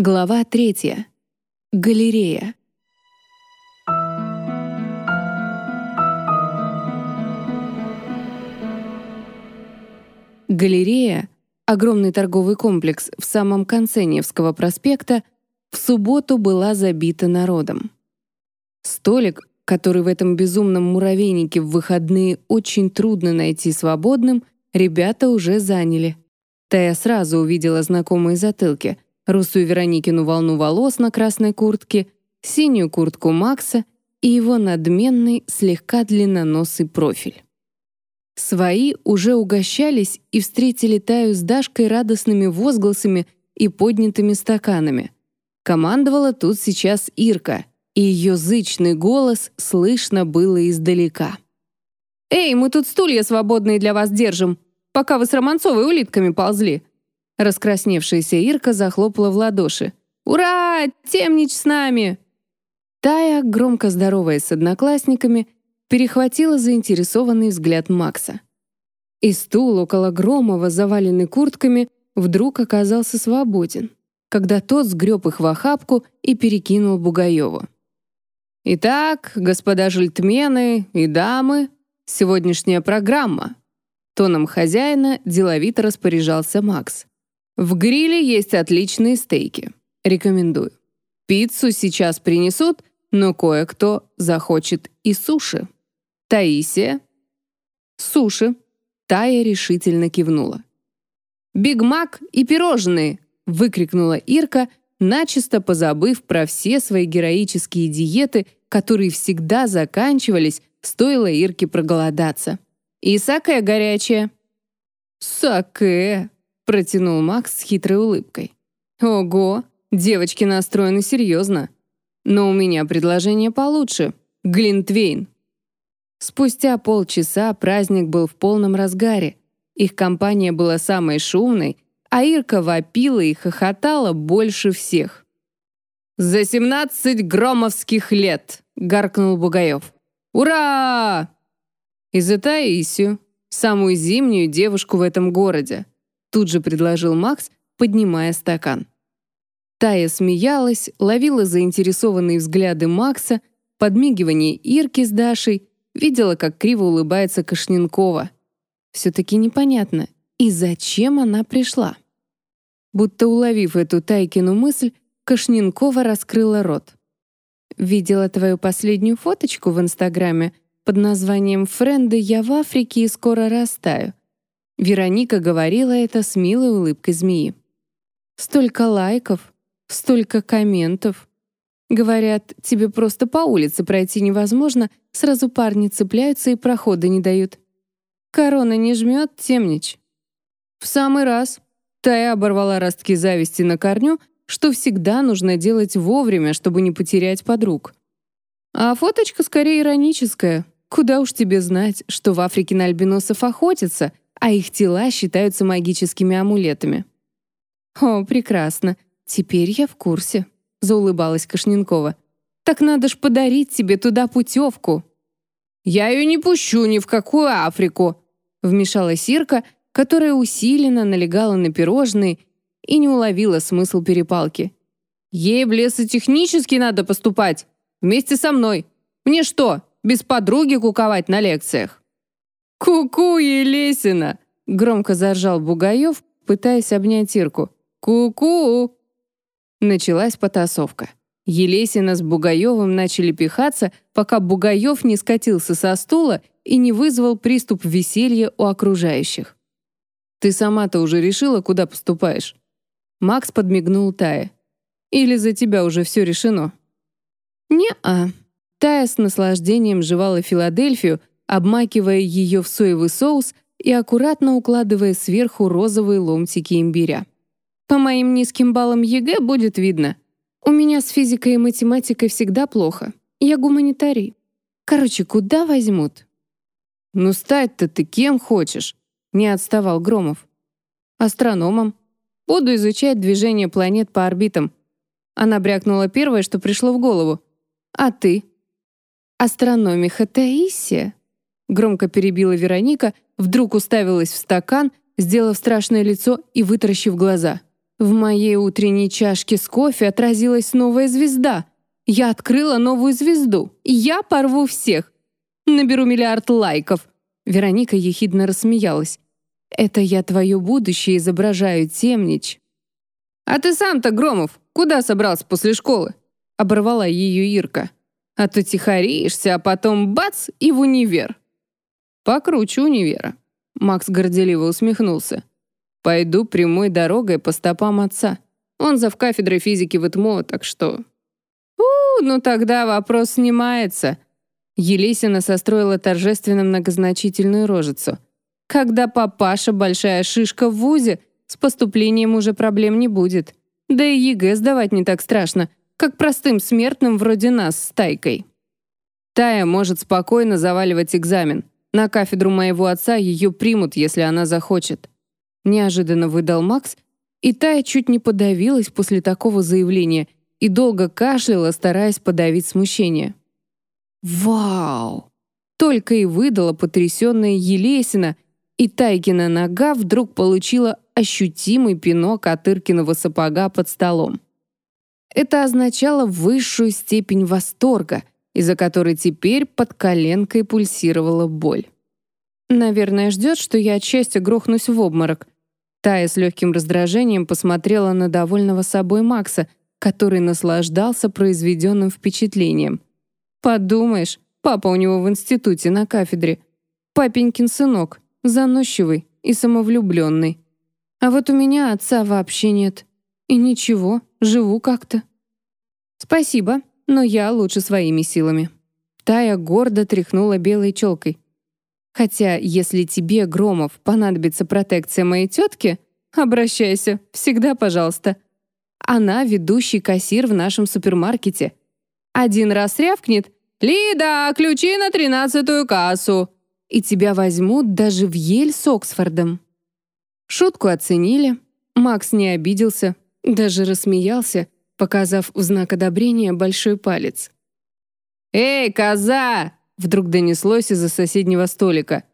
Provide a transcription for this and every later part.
Глава третья. Галерея. Галерея — огромный торговый комплекс в самом конце Невского проспекта — в субботу была забита народом. Столик, который в этом безумном муравейнике в выходные очень трудно найти свободным, ребята уже заняли. Тая сразу увидела знакомые затылки — русую Вероникину волну волос на красной куртке, синюю куртку Макса и его надменный, слегка длинноносый профиль. Свои уже угощались и встретили Таю с Дашкой радостными возгласами и поднятыми стаканами. Командовала тут сейчас Ирка, и ее зычный голос слышно было издалека. «Эй, мы тут стулья свободные для вас держим, пока вы с Романцовой улитками ползли. Раскрасневшаяся Ирка захлопала в ладоши. «Ура! Темнич с нами!» Тая, громко здороваясь с одноклассниками, перехватила заинтересованный взгляд Макса. И стул около Громова, заваленный куртками, вдруг оказался свободен, когда тот сгреб их в охапку и перекинул Бугаеву. «Итак, господа жильтмены и дамы, сегодняшняя программа», тоном хозяина деловито распоряжался Макс. В гриле есть отличные стейки. Рекомендую. Пиццу сейчас принесут, но кое-кто захочет и суши. Таисия? Суши. Тая решительно кивнула. «Биг Мак и пирожные!» — выкрикнула Ирка, начисто позабыв про все свои героические диеты, которые всегда заканчивались, стоило Ирке проголодаться. «И саке горячее». «Саке!» Протянул Макс с хитрой улыбкой. «Ого, девочки настроены серьезно. Но у меня предложение получше. Глинтвейн». Спустя полчаса праздник был в полном разгаре. Их компания была самой шумной, а Ирка вопила и хохотала больше всех. «За семнадцать громовских лет!» — гаркнул Бугаев. «Ура!» «И за Таисию, самую зимнюю девушку в этом городе», Тут же предложил Макс, поднимая стакан. Тая смеялась, ловила заинтересованные взгляды Макса, подмигивание Ирки с Дашей, видела, как криво улыбается Кашненкова. Все-таки непонятно, и зачем она пришла? Будто уловив эту Тайкину мысль, Кашненкова раскрыла рот. «Видела твою последнюю фоточку в Инстаграме под названием «Френды, я в Африке и скоро растаю». Вероника говорила это с милой улыбкой змеи. Столько лайков, столько комментов. Говорят, тебе просто по улице пройти невозможно, сразу парни цепляются и прохода не дают. Корона не жмет, темнич. В самый раз. Тая оборвала ростки зависти на корню, что всегда нужно делать вовремя, чтобы не потерять подруг. А фоточка скорее ироническая. Куда уж тебе знать, что в Африке на альбиносов охотятся — а их тела считаются магическими амулетами. «О, прекрасно. Теперь я в курсе», — заулыбалась Кашненкова. «Так надо ж подарить тебе туда путевку». «Я ее не пущу ни в какую Африку», — вмешалась Ирка, которая усиленно налегала на пирожные и не уловила смысл перепалки. «Ей в лесотехнически надо поступать. Вместе со мной. Мне что, без подруги куковать на лекциях?» «Ку-ку, Елесина!» — громко заржал Бугаев, пытаясь обнять Ирку. «Ку-ку!» Началась потасовка. Елесина с Бугаевым начали пихаться, пока Бугаев не скатился со стула и не вызвал приступ веселья у окружающих. «Ты сама-то уже решила, куда поступаешь?» Макс подмигнул Тае. «Или за тебя уже все решено?» «Не-а». Тая с наслаждением жевала Филадельфию, обмакивая ее в соевый соус и аккуратно укладывая сверху розовые ломтики имбиря. По моим низким баллам ЕГЭ будет видно. У меня с физикой и математикой всегда плохо. Я гуманитарий. Короче, куда возьмут? Ну, стать-то ты кем хочешь? Не отставал Громов. Астрономом. Буду изучать движение планет по орбитам. Она брякнула первое, что пришло в голову. А ты? Астрономиха Таисия! Громко перебила Вероника, вдруг уставилась в стакан, сделав страшное лицо и вытаращив глаза. В моей утренней чашке с кофе отразилась новая звезда. Я открыла новую звезду. Я порву всех. Наберу миллиард лайков. Вероника ехидно рассмеялась. Это я твое будущее изображаю, темнич. А ты сам-то, Громов, куда собрался после школы? Оборвала ее Ирка. А то тихоришься, а потом бац и в универ. Покруче универа. Макс горделиво усмехнулся. Пойду прямой дорогой по стопам отца. Он зав кафедрой физики в ИТМО, так что... У, ну тогда вопрос снимается. Елесина состроила торжественно многозначительную рожицу. Когда папаша большая шишка в вузе, с поступлением уже проблем не будет. Да и ЕГЭ сдавать не так страшно, как простым смертным вроде нас с Тайкой. Тая может спокойно заваливать экзамен. На кафедру моего отца ее примут, если она захочет. Неожиданно выдал Макс, и Тая чуть не подавилась после такого заявления и долго кашляла, стараясь подавить смущение. «Вау!» Только и выдала потрясенная Елесина, и Тайкина нога вдруг получила ощутимый пинок от Иркиного сапога под столом. Это означало высшую степень восторга, из-за которой теперь под коленкой пульсировала боль. Наверное, ждет, что я от счастья грохнусь в обморок, Тая с легким раздражением посмотрела на довольного собой Макса, который наслаждался произведенным впечатлением. «Подумаешь, папа у него в институте на кафедре. Папенькин сынок, заносчивый и самовлюбленный. А вот у меня отца вообще нет. И ничего, живу как-то». «Спасибо, но я лучше своими силами». Тая гордо тряхнула белой челкой. Хотя, если тебе, Громов, понадобится протекция моей тетки, обращайся, всегда пожалуйста. Она ведущий кассир в нашем супермаркете. Один раз рявкнет «Лида, ключи на тринадцатую кассу!» и тебя возьмут даже в Ель с Оксфордом. Шутку оценили, Макс не обиделся, даже рассмеялся, показав в знак одобрения большой палец. «Эй, коза!» Вдруг донеслось из-за соседнего столика.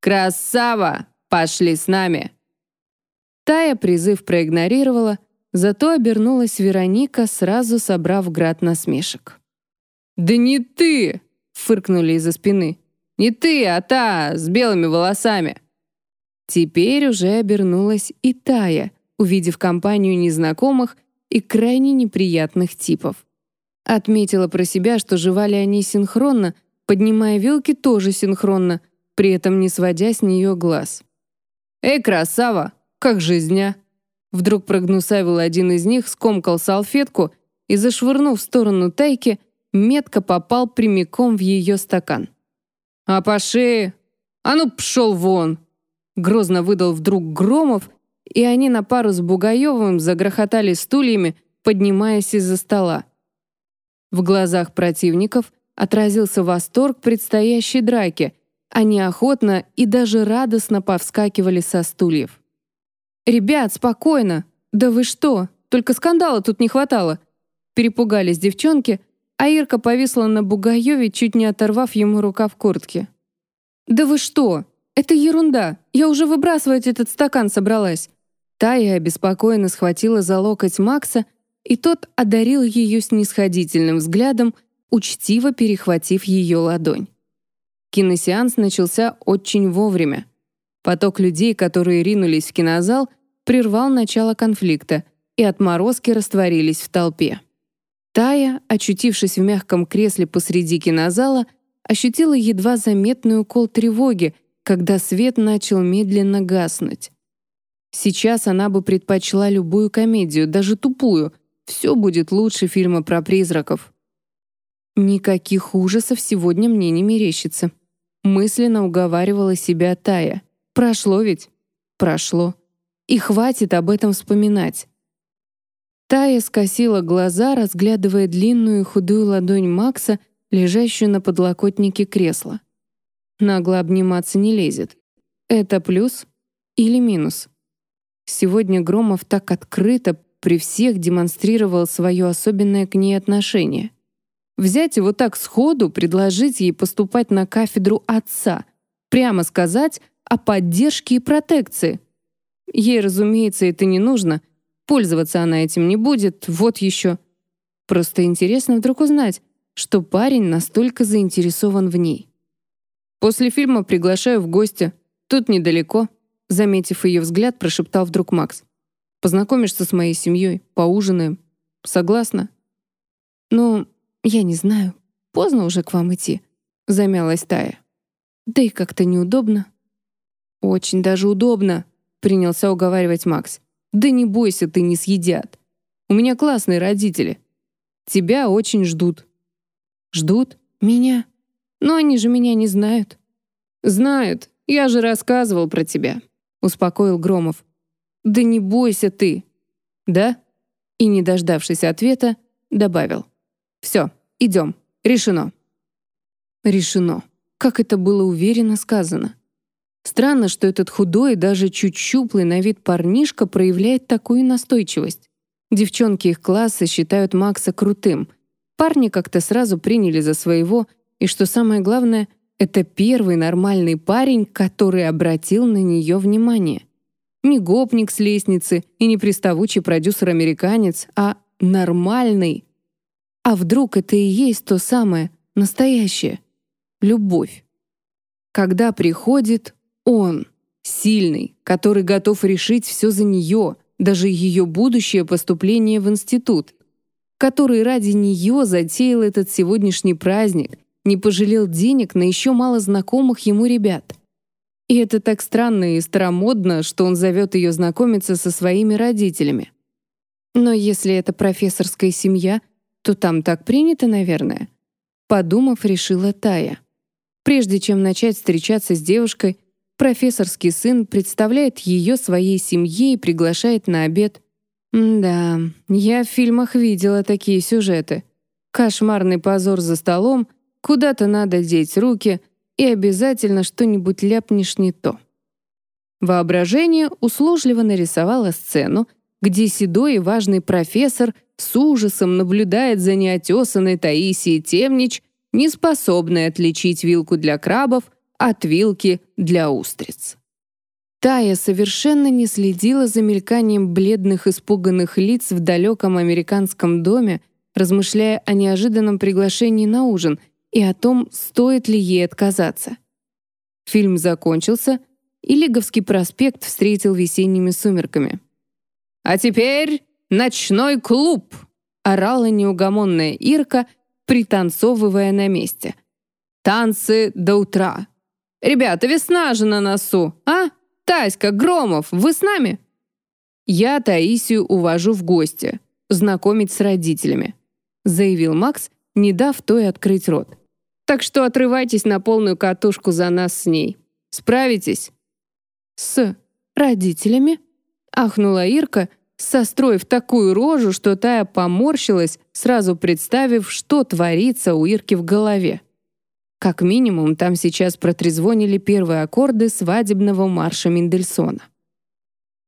«Красава! Пошли с нами!» Тая призыв проигнорировала, зато обернулась Вероника, сразу собрав град насмешек. «Да не ты!» — фыркнули из-за спины. «Не ты, а та, с белыми волосами!» Теперь уже обернулась и Тая, увидев компанию незнакомых и крайне неприятных типов. Отметила про себя, что жевали они синхронно, поднимая вилки тоже синхронно, при этом не сводя с нее глаз. «Эй, красава! Как жизня?» Вдруг прогнусавил один из них, скомкал салфетку и, зашвырнув в сторону тайки, метко попал прямиком в ее стакан. «А по шее? А ну, пшел вон!» Грозно выдал вдруг Громов, и они на пару с Бугаевым загрохотали стульями, поднимаясь из-за стола. В глазах противников — отразился восторг предстоящей драки. Они охотно и даже радостно повскакивали со стульев. «Ребят, спокойно! Да вы что? Только скандала тут не хватало!» Перепугались девчонки, а Ирка повисла на Бугаеве, чуть не оторвав ему рукав куртки. «Да вы что? Это ерунда! Я уже выбрасывать этот стакан собралась!» Тая обеспокоенно схватила за локоть Макса, и тот одарил ее снисходительным взглядом, учтиво перехватив ее ладонь. Киносеанс начался очень вовремя. Поток людей, которые ринулись в кинозал, прервал начало конфликта, и отморозки растворились в толпе. Тая, очутившись в мягком кресле посреди кинозала, ощутила едва заметный укол тревоги, когда свет начал медленно гаснуть. Сейчас она бы предпочла любую комедию, даже тупую. Все будет лучше фильма про призраков. Никаких ужасов сегодня мне не мерещится. Мысленно уговаривала себя Тая. Прошло ведь? Прошло. И хватит об этом вспоминать. Тая скосила глаза, разглядывая длинную и худую ладонь Макса, лежащую на подлокотнике кресла. Нагло обниматься не лезет. Это плюс или минус? Сегодня Громов так открыто при всех демонстрировал свое особенное к ней отношение. Взять его так сходу, предложить ей поступать на кафедру отца, прямо сказать о поддержке и протекции. Ей, разумеется, это не нужно, Пользоваться она этим не будет, вот еще. Просто интересно вдруг узнать, что парень настолько заинтересован в ней. После фильма приглашаю в гости. Тут недалеко. Заметив ее взгляд, прошептал вдруг Макс. Познакомишься с моей семьей, поужинаем. Согласна? Ну, я не знаю. Поздно уже к вам идти. Замялась Тая. Да и как-то неудобно. Очень даже удобно, принялся уговаривать Макс. Да не бойся, ты не съедят. У меня классные родители. Тебя очень ждут. Ждут? Меня? Но они же меня не знают. Знают. Я же рассказывал про тебя, успокоил Громов. Да не бойся ты. Да? И, не дождавшись ответа, добавил. Все, идем. Решено. Решено. Как это было уверенно сказано. Странно, что этот худой, даже чуть щуплый на вид парнишка проявляет такую настойчивость. Девчонки их класса считают Макса крутым. Парни как-то сразу приняли за своего, и что самое главное, это первый нормальный парень, который обратил на нее внимание. Не гопник с лестницы и не приставучий продюсер-американец, а нормальный. А вдруг это и есть то самое, настоящее? Любовь. Когда приходит он, сильный, который готов решить все за нее, даже ее будущее поступление в институт, который ради нее затеял этот сегодняшний праздник, не пожалел денег на еще мало знакомых ему ребят. И это так странно и старомодно, что он зовет ее знакомиться со своими родителями. Но если это профессорская семья, то там так принято, наверное. Подумав, решила Тая. Прежде чем начать встречаться с девушкой, профессорский сын представляет ее своей семье и приглашает на обед. да, я в фильмах видела такие сюжеты. Кошмарный позор за столом, куда-то надо деть руки и обязательно что-нибудь ляпнешь не то. Воображение услужливо нарисовало сцену, где седой и важный профессор с ужасом наблюдает за неотесанной Таисией Темнич, неспособной отличить вилку для крабов от вилки для устриц. Тая совершенно не следила за мельканием бледных испуганных лиц в далеком американском доме, размышляя о неожиданном приглашении на ужин и о том, стоит ли ей отказаться. Фильм закончился, и Лиговский проспект встретил весенними сумерками. «А теперь ночной клуб!» — орала неугомонная Ирка, пританцовывая на месте. «Танцы до утра!» «Ребята, весна же на носу, а? Таська, Громов, вы с нами?» «Я Таисию увожу в гости, знакомить с родителями», заявил Макс, не дав той открыть рот. «Так что отрывайтесь на полную катушку за нас с ней. Справитесь?» «С родителями?» ахнула Ирка, состроив такую рожу, что Тая поморщилась, сразу представив, что творится у Ирки в голове. Как минимум, там сейчас протрезвонили первые аккорды свадебного марша Мендельсона.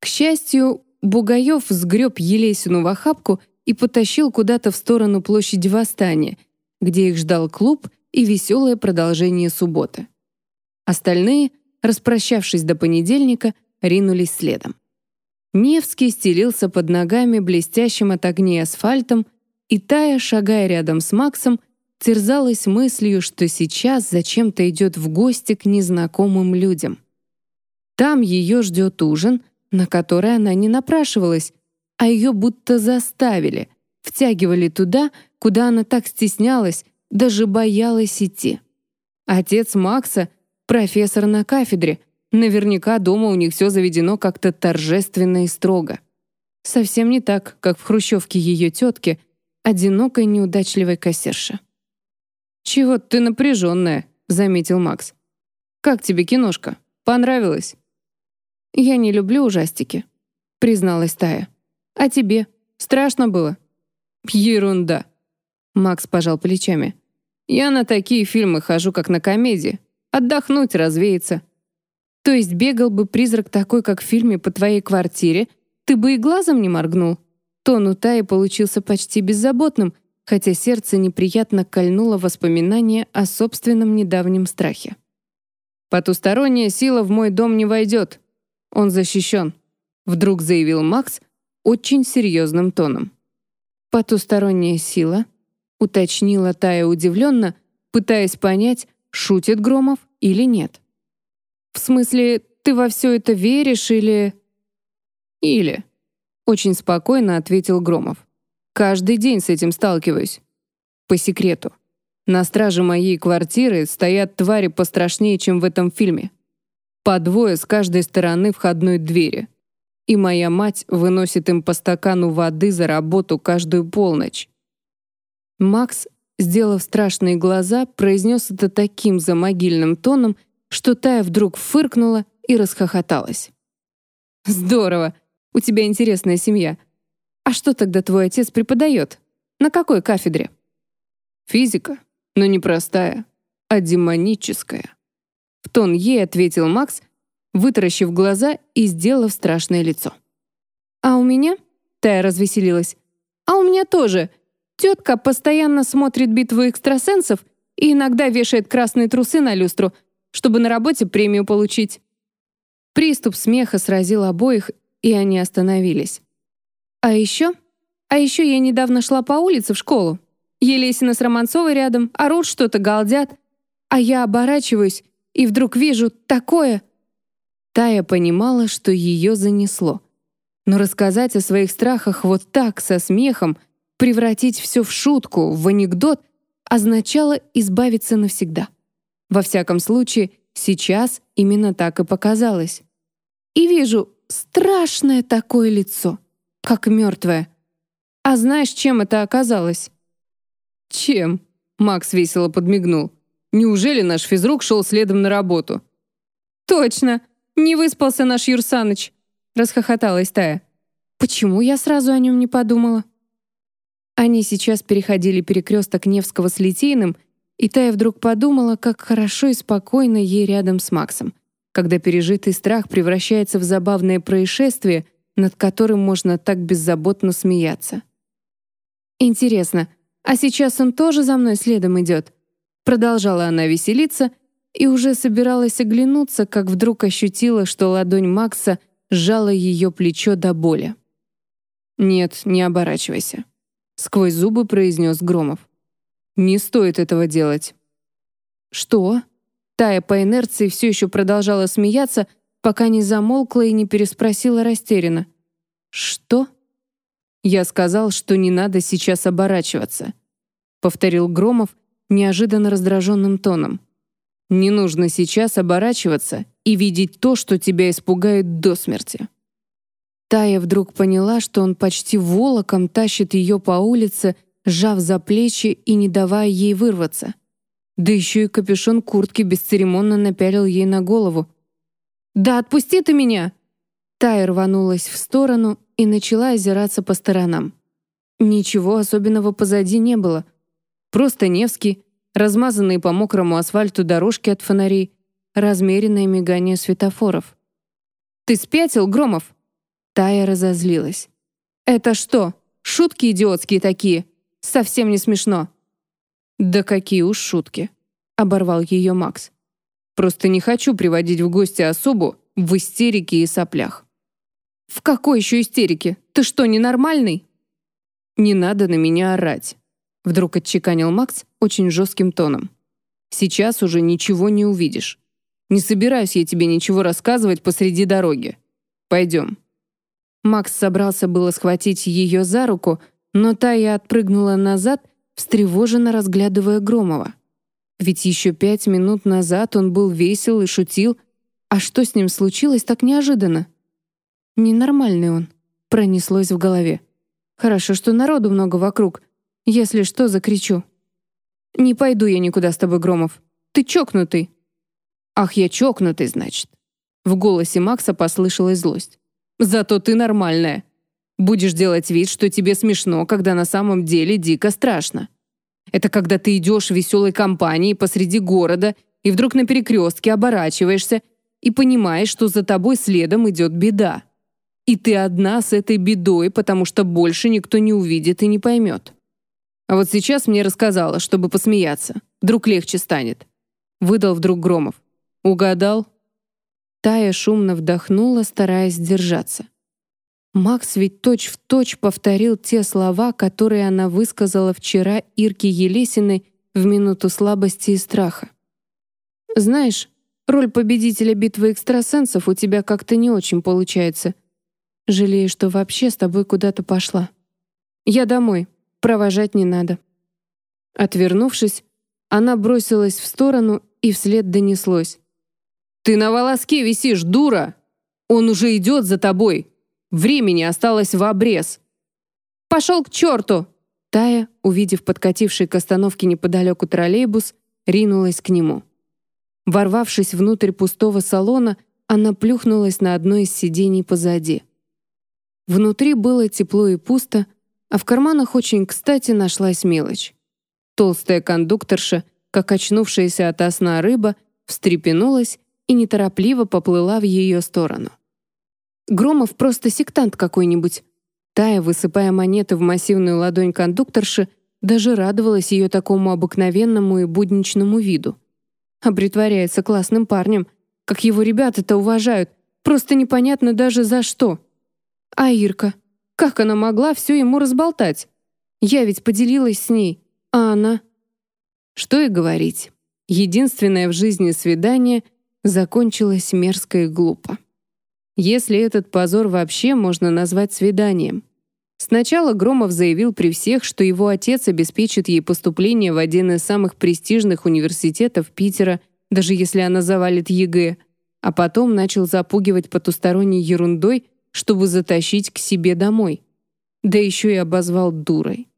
К счастью, Бугаев сгреб Елесину в охапку и потащил куда-то в сторону площади Восстания, где их ждал клуб и веселое продолжение субботы. Остальные, распрощавшись до понедельника, ринулись следом. Невский стелился под ногами блестящим от огней асфальтом, и Тая, шагая рядом с Максом, терзалась мыслью, что сейчас зачем-то идет в гости к незнакомым людям. Там ее ждет ужин, на который она не напрашивалась, а ее будто заставили, втягивали туда, куда она так стеснялась, даже боялась идти. Отец Макса — профессор на кафедре, наверняка дома у них все заведено как-то торжественно и строго. Совсем не так, как в хрущевке ее тетки, одинокой неудачливой кассирши. «Чего ты напряженная?» — заметил Макс. «Как тебе киношка? Понравилось?» «Я не люблю ужастики», — призналась Тая. «А тебе? Страшно было?» «Ерунда!» Макс пожал плечами. «Я на такие фильмы хожу, как на комедии. Отдохнуть, развеяться». «То есть бегал бы призрак такой, как в фильме по твоей квартире, ты бы и глазом не моргнул?» Тон у Таи получился почти беззаботным — хотя сердце неприятно кольнуло воспоминание о собственном недавнем страхе. «Потусторонняя сила в мой дом не войдет. Он защищен», — вдруг заявил Макс, очень серьезным тоном. «Потусторонняя сила?» — уточнила Тая удивленно, пытаясь понять, шутит Громов или нет. «В смысле, ты во все это веришь или...» «Или...» — очень спокойно ответил Громов. «Каждый день с этим сталкиваюсь. По секрету. На страже моей квартиры стоят твари пострашнее, чем в этом фильме. По двое с каждой стороны входной двери. И моя мать выносит им по стакану воды за работу каждую полночь. Макс, сделав страшные глаза, произнес это таким замогильным тоном, что Тая вдруг фыркнула и расхохоталась. «Здорово! У тебя интересная семья. А что тогда твой отец преподает? На какой кафедре?» «Физика», но не простая, а демоническая. В тон ей ответил Макс, вытаращив глаза и сделав страшное лицо. «А у меня?» — Тая развеселилась. «А у меня тоже. Тетка постоянно смотрит битву экстрасенсов и иногда вешает красные трусы на люстру, чтобы на работе премию получить». Приступ смеха сразил обоих, и они остановились. «А еще? А еще я недавно шла по улице в школу. Елесина с Романцовой рядом, орут что-то, галдят. А я оборачиваюсь и вдруг вижу такое. Тая понимала, что ее занесло. Но рассказать о своих страхах вот так, со смехом, превратить все в шутку, в анекдот, означало избавиться навсегда. Во всяком случае, сейчас именно так и показалось. И вижу страшное такое лицо, как мертвое. А знаешь, чем это оказалось? «Чем?» — Макс весело подмигнул. «Неужели наш физрук шел следом на работу?» «Точно! Не выспался наш Юрсаныч!» — расхохоталась Тая. «Почему я сразу о нем не подумала?» Они сейчас переходили перекресток Невского с Литейным, и Тая вдруг подумала, как хорошо и спокойно ей рядом с Максом, когда пережитый страх превращается в забавное происшествие, над которым можно так беззаботно смеяться. Интересно, а сейчас он тоже за мной следом идет. Продолжала она веселиться и уже собиралась оглянуться, как вдруг ощутила, что ладонь Макса сжала ее плечо до боли. «Нет, не оборачивайся», — сквозь зубы произнес Громов. «Не стоит этого делать». «Что?» Тая по инерции все еще продолжала смеяться, пока не замолкла и не переспросила растерянно. «Что?» «Я сказал, что не надо сейчас оборачиваться», — повторил Громов неожиданно раздраженным тоном. «Не нужно сейчас оборачиваться и видеть то, что тебя испугает до смерти». Тая вдруг поняла, что он почти волоком тащит ее по улице, сжав за плечи и не давая ей вырваться. Да еще и капюшон куртки бесцеремонно напялил ей на голову. «Да отпусти ты меня!» Тая рванулась в сторону и начала озираться по сторонам. Ничего особенного позади не было. Просто Невский, размазанные по мокрому асфальту дорожки от фонарей, размеренное мигание светофоров. «Ты спятил, Громов?» Тая разозлилась. «Это что, шутки идиотские такие? Совсем не смешно». «Да какие уж шутки», — оборвал ее Макс. «Просто не хочу приводить в гости особу в истерике и соплях». «В какой еще истерике? Ты что, ненормальный?» «Не надо на меня орать», — вдруг отчеканил Макс очень жестким тоном. «Сейчас уже ничего не увидишь. Не собираюсь я тебе ничего рассказывать посреди дороги. Пойдем». Макс собрался было схватить ее за руку, но та и отпрыгнула назад, встревоженно разглядывая Громова. Ведь еще пять минут назад он был весел и шутил, а что с ним случилось так неожиданно? Ненормальный он, пронеслось в голове. Хорошо, что народу много вокруг. Если что, закричу. Не пойду я никуда с тобой, Громов. Ты чокнутый. Ах, я чокнутый, значит. В голосе Макса послышалась злость. Зато ты нормальная. Будешь делать вид, что тебе смешно, когда на самом деле дико страшно. Это когда ты идешь в веселой компании посреди города и вдруг на перекрестке оборачиваешься и понимаешь, что за тобой следом идет беда. И ты одна с этой бедой, потому что больше никто не увидит и не поймет. А вот сейчас мне рассказала, чтобы посмеяться. Вдруг легче станет. Выдал вдруг Громов. Угадал? Тая шумно вдохнула, стараясь сдержаться. Макс ведь точь-в-точь точь повторил те слова, которые она высказала вчера Ирке Елесиной в минуту слабости и страха. «Знаешь, роль победителя битвы экстрасенсов у тебя как-то не очень получается. Жалею, что вообще с тобой куда-то пошла. Я домой, провожать не надо». Отвернувшись, она бросилась в сторону, и вслед донеслось. «Ты на волоске висишь, дура! Он уже идет за тобой!» Времени осталось в обрез. «Пошел к черту!» Тая, увидев подкативший к остановке неподалеку троллейбус, ринулась к нему. Ворвавшись внутрь пустого салона, она плюхнулась на одно из сидений позади. Внутри было тепло и пусто, а в карманах очень кстати нашлась мелочь. Толстая кондукторша, как очнувшаяся ото сна рыба, встрепенулась и неторопливо поплыла в ее сторону. Громов просто сектант какой-нибудь. Тая, высыпая монеты в массивную ладонь кондукторши, даже радовалась ее такому обыкновенному и будничному виду. А притворяется классным парнем, как его ребята-то уважают, просто непонятно даже за что. А Ирка? Как она могла все ему разболтать? Я ведь поделилась с ней, а она... Что и говорить. Единственное в жизни свидание закончилось мерзко и глупо если этот позор вообще можно назвать свиданием. Сначала Громов заявил при всех, что его отец обеспечит ей поступление в один из самых престижных университетов Питера, даже если она завалит ЕГЭ, а потом начал запугивать потусторонней ерундой, чтобы затащить к себе домой. Да еще и обозвал дурой.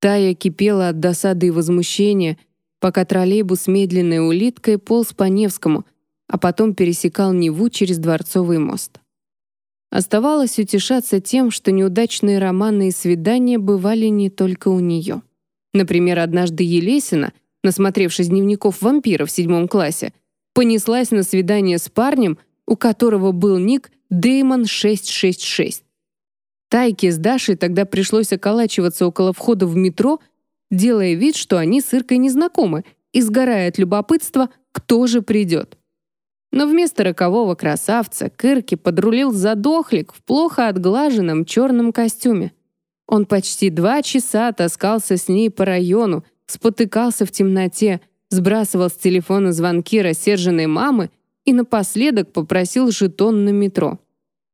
Тая кипела от досады и возмущения, пока троллейбус медленной улиткой полз по Невскому, а потом пересекал Неву через Дворцовый мост. Оставалось утешаться тем, что неудачные романы и свидания бывали не только у нее. Например, однажды Елесина, насмотревшись дневников вампиров в седьмом классе, понеслась на свидание с парнем, у которого был ник Дэймон 666. Тайке с Дашей тогда пришлось околачиваться около входа в метро, делая вид, что они с Иркой не знакомы, и сгорая от любопытства, кто же придет. Но вместо рокового красавца Кырки подрулил задохлик в плохо отглаженном черном костюме. Он почти два часа таскался с ней по району, спотыкался в темноте, сбрасывал с телефона звонки рассерженной мамы и напоследок попросил жетон на метро.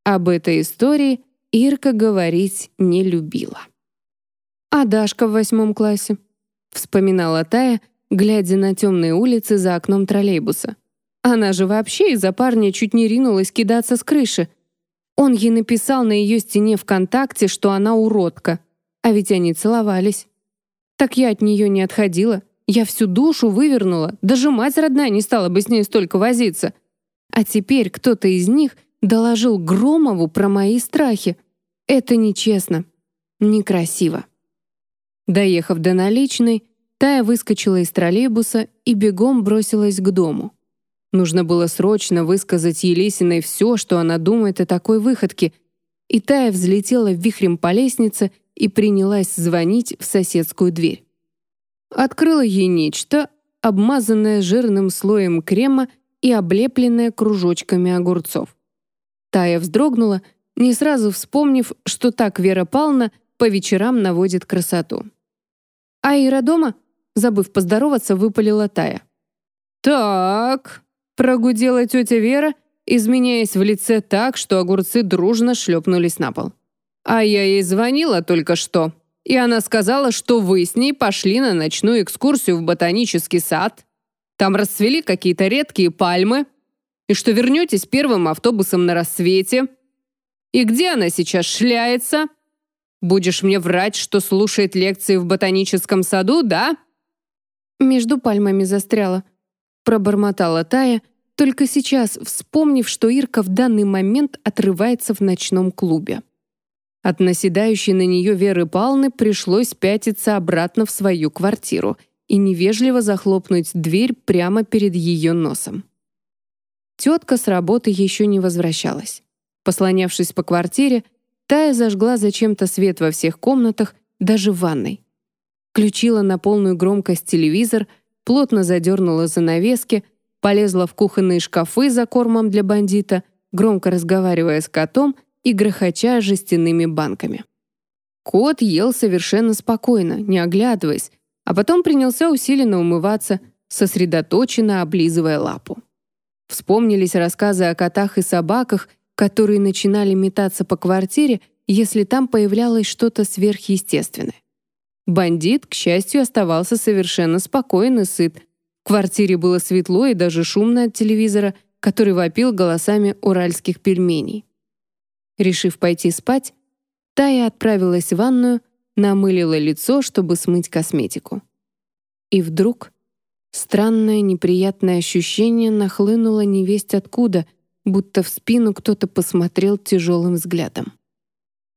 Об этой истории Ирка говорить не любила. «А Дашка в восьмом классе?» — вспоминала Тая, глядя на темные улицы за окном троллейбуса — она же вообще из-за парня чуть не ринулась кидаться с крыши. Он ей написал на ее стене ВКонтакте, что она уродка. А ведь они целовались. Так я от нее не отходила. Я всю душу вывернула. Даже мать родная не стала бы с ней столько возиться. А теперь кто-то из них доложил Громову про мои страхи. Это нечестно. Некрасиво. Доехав до наличной, Тая выскочила из троллейбуса и бегом бросилась к дому. Нужно было срочно высказать Елесиной все, что она думает о такой выходке, и Тая взлетела вихрем по лестнице и принялась звонить в соседскую дверь. Открыла ей нечто, обмазанное жирным слоем крема и облепленное кружочками огурцов. Тая вздрогнула, не сразу вспомнив, что так Вера Павловна по вечерам наводит красоту. «А Ира дома?» Забыв поздороваться, выпалила Тая. «Так», Прогудела тетя Вера, изменяясь в лице так, что огурцы дружно шлепнулись на пол. А я ей звонила только что, и она сказала, что вы с ней пошли на ночную экскурсию в ботанический сад. Там расцвели какие-то редкие пальмы, и что вернетесь первым автобусом на рассвете. И где она сейчас шляется? Будешь мне врать, что слушает лекции в ботаническом саду, да?» Между пальмами застряла, пробормотала Тая, только сейчас вспомнив, что Ирка в данный момент отрывается в ночном клубе. От наседающей на нее Веры Палны пришлось пятиться обратно в свою квартиру и невежливо захлопнуть дверь прямо перед ее носом. Тетка с работы еще не возвращалась. Послонявшись по квартире, Тая зажгла зачем-то свет во всех комнатах, даже в ванной. Включила на полную громкость телевизор — плотно задернула занавески, полезла в кухонные шкафы за кормом для бандита, громко разговаривая с котом и грохоча жестяными банками. Кот ел совершенно спокойно, не оглядываясь, а потом принялся усиленно умываться, сосредоточенно облизывая лапу. Вспомнились рассказы о котах и собаках, которые начинали метаться по квартире, если там появлялось что-то сверхъестественное. Бандит, к счастью, оставался совершенно спокоен и сыт. В квартире было светло и даже шумно от телевизора, который вопил голосами уральских пельменей. Решив пойти спать, Тая отправилась в ванную, намылила лицо, чтобы смыть косметику. И вдруг странное неприятное ощущение нахлынуло невесть откуда, будто в спину кто-то посмотрел тяжелым взглядом.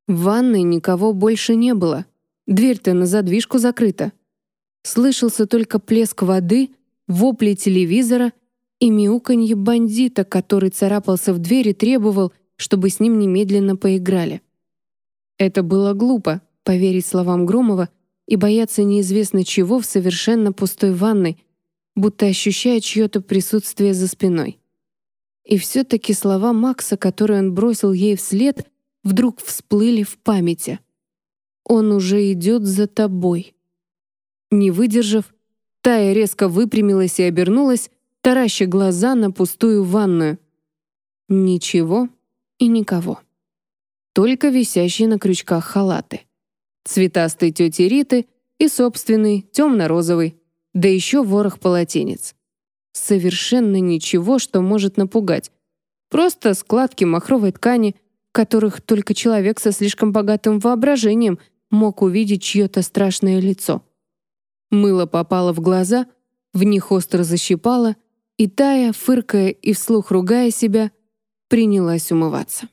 В ванной никого больше не было. Дверь-то на задвижку закрыта. Слышался только плеск воды, вопли телевизора и мяуканье бандита, который царапался в дверь и требовал, чтобы с ним немедленно поиграли. Это было глупо, поверить словам Громова и бояться неизвестно чего в совершенно пустой ванной, будто ощущая чье-то присутствие за спиной. И все-таки слова Макса, которые он бросил ей вслед, вдруг всплыли в памяти. «Он уже идет за тобой». Не выдержав, Тая резко выпрямилась и обернулась, тараща глаза на пустую ванную. Ничего и никого. Только висящие на крючках халаты. Цветастый тети Риты и собственный, темно-розовый, да еще ворох полотенец. Совершенно ничего, что может напугать. Просто складки махровой ткани, которых только человек со слишком богатым воображением мог увидеть чье-то страшное лицо. Мыло попало в глаза, в них остро защипало, и Тая, фыркая и вслух ругая себя, принялась умываться.